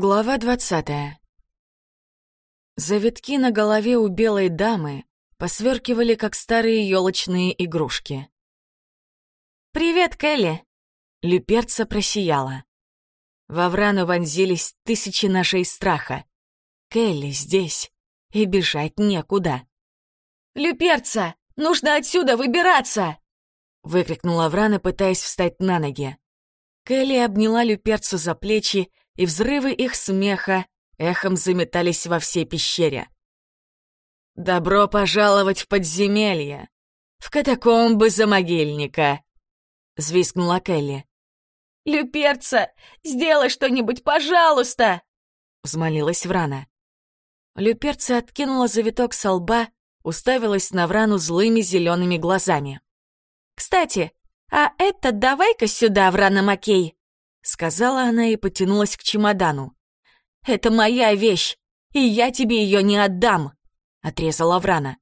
Глава двадцатая. Завитки на голове у белой дамы посверкивали, как старые елочные игрушки. «Привет, Келли!» Люперца просияла. Во Врану вонзились тысячи ножей страха. Келли здесь, и бежать некуда. «Люперца! Нужно отсюда выбираться!» выкрикнула Врана, пытаясь встать на ноги. Келли обняла Люперцу за плечи и взрывы их смеха эхом заметались во всей пещере. «Добро пожаловать в подземелье! В катакомбы за могильника!» — звискнула Келли. «Люперца, сделай что-нибудь, пожалуйста!» — взмолилась Врана. Люперца откинула завиток со лба, уставилась на Врану злыми зелеными глазами. «Кстати, а это давай-ка сюда, Врана Макей!» Сказала она и потянулась к чемодану. «Это моя вещь, и я тебе ее не отдам!» — отрезала Врана.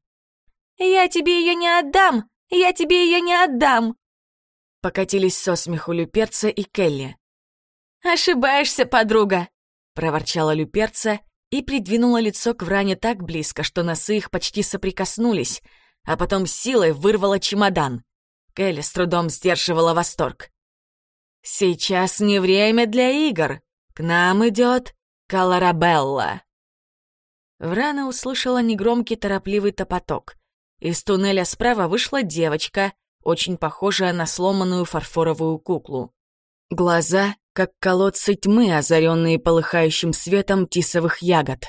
«Я тебе ее не отдам! Я тебе ее не отдам!» Покатились со смеху Люперца и Келли. «Ошибаешься, подруга!» — проворчала Люперца и придвинула лицо к Вране так близко, что носы их почти соприкоснулись, а потом силой вырвала чемодан. Келли с трудом сдерживала восторг. Сейчас не время для игр. К нам идет Каларабелла. Врана услышала негромкий торопливый топоток. Из туннеля справа вышла девочка, очень похожая на сломанную фарфоровую куклу. Глаза, как колодцы тьмы, озаренные полыхающим светом тисовых ягод.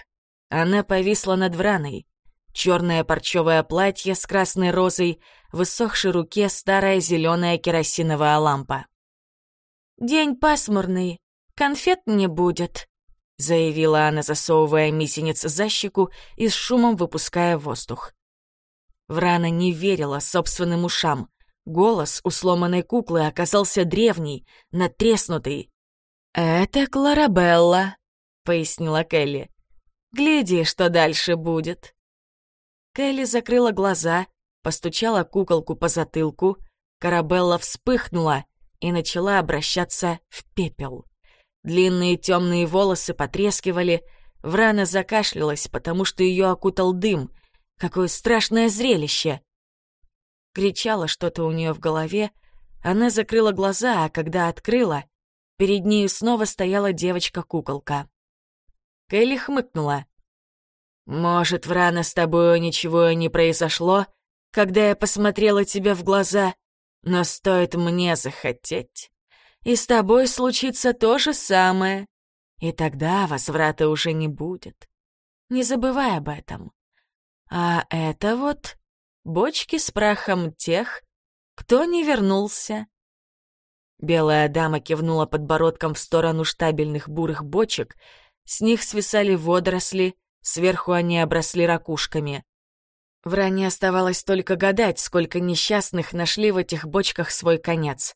Она повисла над Враной. Черное парчевое платье с красной розой, в иссохшей руке старая зеленая керосиновая лампа. «День пасмурный, конфет не будет», — заявила она, засовывая миссинец за щеку и с шумом выпуская воздух. Врана не верила собственным ушам. Голос у сломанной куклы оказался древний, натреснутый. «Это Кларабелла», — пояснила Келли. «Гляди, что дальше будет». Келли закрыла глаза, постучала куколку по затылку. Карабелла вспыхнула — и начала обращаться в пепел. Длинные темные волосы потрескивали, Врана закашлялась, потому что ее окутал дым. Какое страшное зрелище! Кричала что-то у нее в голове, она закрыла глаза, а когда открыла, перед нею снова стояла девочка-куколка. Келли хмыкнула. «Может, Врана, с тобой ничего не произошло, когда я посмотрела тебе в глаза?» Но стоит мне захотеть, и с тобой случится то же самое, и тогда возврата уже не будет. Не забывай об этом. А это вот бочки с прахом тех, кто не вернулся. Белая дама кивнула подбородком в сторону штабельных бурых бочек, с них свисали водоросли, сверху они обросли ракушками. Вране оставалось только гадать, сколько несчастных нашли в этих бочках свой конец.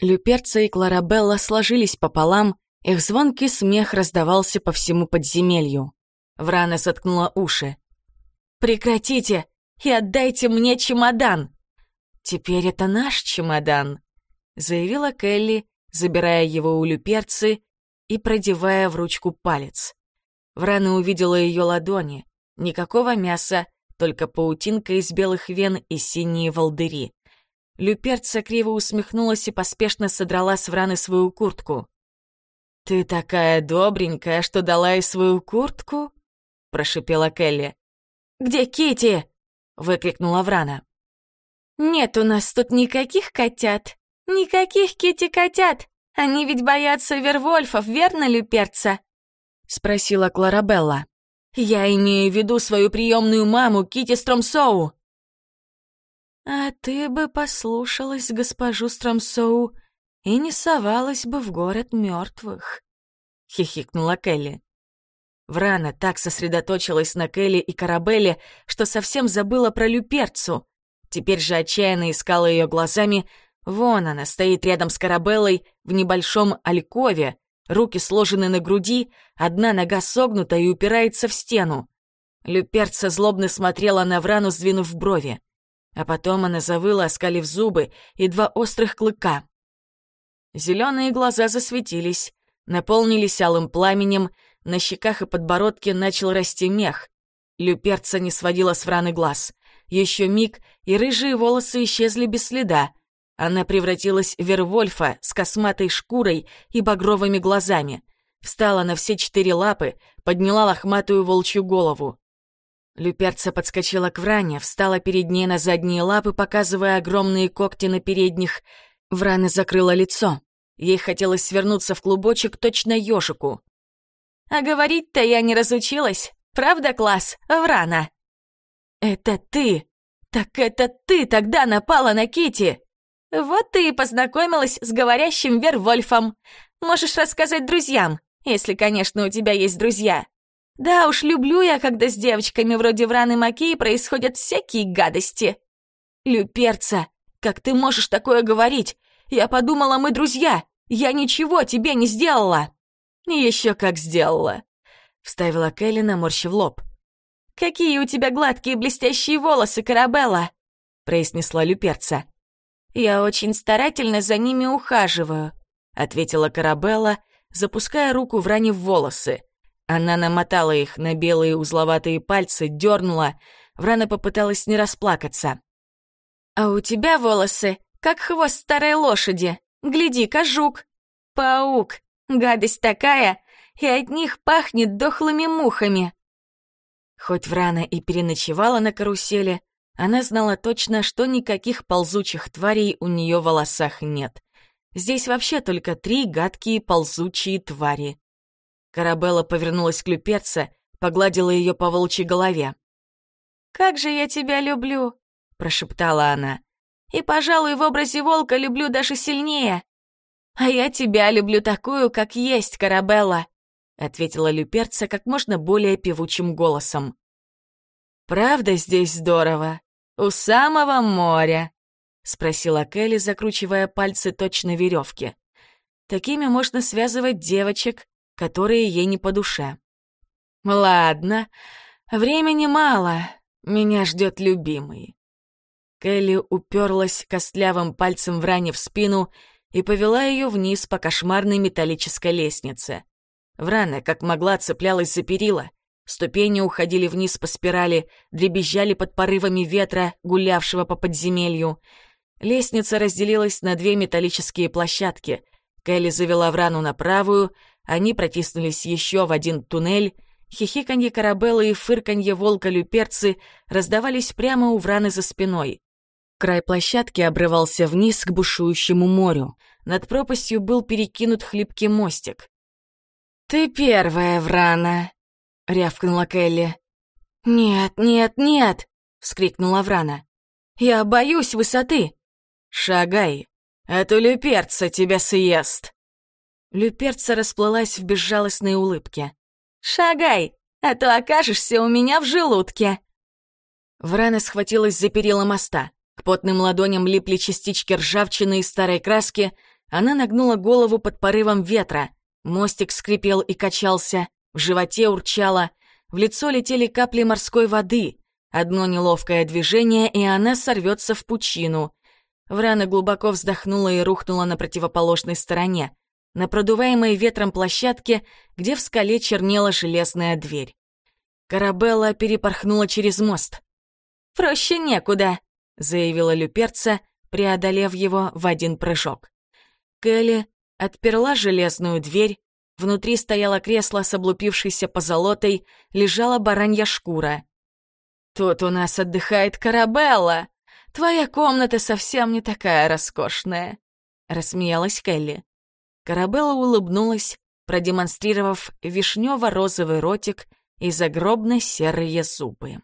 Люперца и Кларабелла сложились пополам, их звонкий смех раздавался по всему подземелью. Врана соткнула уши. «Прекратите и отдайте мне чемодан!» «Теперь это наш чемодан», — заявила Келли, забирая его у Люперцы и продевая в ручку палец. Врана увидела ее ладони. Никакого мяса, только паутинка из белых вен и синие волдыри. Люперца криво усмехнулась и поспешно содрала с Враны свою куртку. «Ты такая добренькая, что дала ей свою куртку?» — прошипела Келли. «Где Кити? выкрикнула Врана. «Нет у нас тут никаких котят, никаких Кити-котят. Они ведь боятся вервольфов, верно, Люперца?» — спросила Кларабелла. Я имею в виду свою приемную маму Кити Стромсоу. А ты бы послушалась госпожу Стромсоу и не совалась бы в город мертвых, хихикнула Келли. Врана так сосредоточилась на Келли и Карабелле, что совсем забыла про Люперцу. Теперь же отчаянно искала ее глазами. Вон она стоит рядом с Карабеллой в небольшом алькове, Руки сложены на груди, одна нога согнута и упирается в стену. Люперца злобно смотрела на Врану, сдвинув брови. А потом она завыла, оскалив зубы и два острых клыка. Зеленые глаза засветились, наполнились алым пламенем, на щеках и подбородке начал расти мех. Люперца не сводила с Враны глаз. Еще миг, и рыжие волосы исчезли без следа. Она превратилась в Вервольфа с косматой шкурой и багровыми глазами. Встала на все четыре лапы, подняла лохматую волчью голову. Люперца подскочила к Вране, встала перед ней на задние лапы, показывая огромные когти на передних. Врана закрыла лицо. Ей хотелось свернуться в клубочек точно ежику. «А говорить-то я не разучилась. Правда, класс, Врана?» «Это ты! Так это ты тогда напала на Кити. Вот ты и познакомилась с говорящим Вервольфом. Можешь рассказать друзьям, если, конечно, у тебя есть друзья. Да уж, люблю я, когда с девочками вроде Враны Макии происходят всякие гадости. Люперца, как ты можешь такое говорить? Я подумала, мы друзья. Я ничего тебе не сделала. Еще как сделала. Вставила Келли, наморщив лоб. «Какие у тебя гладкие блестящие волосы, Карабелла!» произнесла Люперца. «Я очень старательно за ними ухаживаю», ответила Карабелла, запуская руку в ране в волосы. Она намотала их на белые узловатые пальцы, дернула. Врана попыталась не расплакаться. «А у тебя волосы, как хвост старой лошади. Гляди-ка, жук! Паук! Гадость такая, и от них пахнет дохлыми мухами!» Хоть Врана и переночевала на карусели, она знала точно, что никаких ползучих тварей у нее в волосах нет. Здесь вообще только три гадкие ползучие твари. Карабелла повернулась к Люперце, погладила ее по волчьей голове. «Как же я тебя люблю!» — прошептала она. «И, пожалуй, в образе волка люблю даже сильнее. А я тебя люблю такую, как есть, Карабелла. — ответила Люперца как можно более певучим голосом. «Правда здесь здорово? У самого моря?» — спросила Келли, закручивая пальцы точно веревки. «Такими можно связывать девочек, которые ей не по душе». «Ладно, времени мало, меня ждет любимый». Келли уперлась костлявым пальцем в ране в спину и повела ее вниз по кошмарной металлической лестнице. Врана, как могла, цеплялась за перила. Ступени уходили вниз по спирали, дребезжали под порывами ветра, гулявшего по подземелью. Лестница разделилась на две металлические площадки. Келли завела Врану на правую, они протиснулись еще в один туннель. Хихиканье корабелы и фырканье волка-люперцы раздавались прямо у Враны за спиной. Край площадки обрывался вниз к бушующему морю. Над пропастью был перекинут хлипкий мостик. «Ты первая, Врана!» — рявкнула Келли. «Нет, нет, нет!» — вскрикнула Врана. «Я боюсь высоты!» «Шагай, а то люперца тебя съест!» Люперца расплылась в безжалостной улыбке. «Шагай, а то окажешься у меня в желудке!» Врана схватилась за перила моста. К потным ладоням липли частички ржавчины и старой краски. Она нагнула голову под порывом ветра. Мостик скрипел и качался, в животе урчало, в лицо летели капли морской воды. Одно неловкое движение, и она сорвется в пучину. Врана глубоко вздохнула и рухнула на противоположной стороне, на продуваемой ветром площадке, где в скале чернела железная дверь. Карабелла перепорхнула через мост. «Проще некуда», — заявила Люперца, преодолев его в один прыжок. Келли Отперла железную дверь, внутри стояло кресло с облупившейся позолотой, лежала баранья шкура. «Тут у нас отдыхает Карабелла! Твоя комната совсем не такая роскошная!» — рассмеялась Келли. Карабелла улыбнулась, продемонстрировав вишнево-розовый ротик и загробно-серые зубы.